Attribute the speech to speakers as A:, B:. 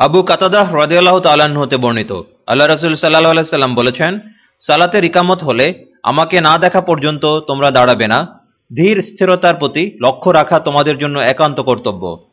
A: আবু কাতাদাহ রদিয়াল্লাহ তাল্লাহ্ন হতে বর্ণিত। আল্লাহ রসুল সাল্লাহ সাল্লাম বলেছেন সালাতের রিকামত হলে আমাকে না দেখা পর্যন্ত তোমরা দাঁড়াবে না। ধীর স্থিরতার প্রতি লক্ষ্য রাখা তোমাদের জন্য একান্ত কর্তব্য।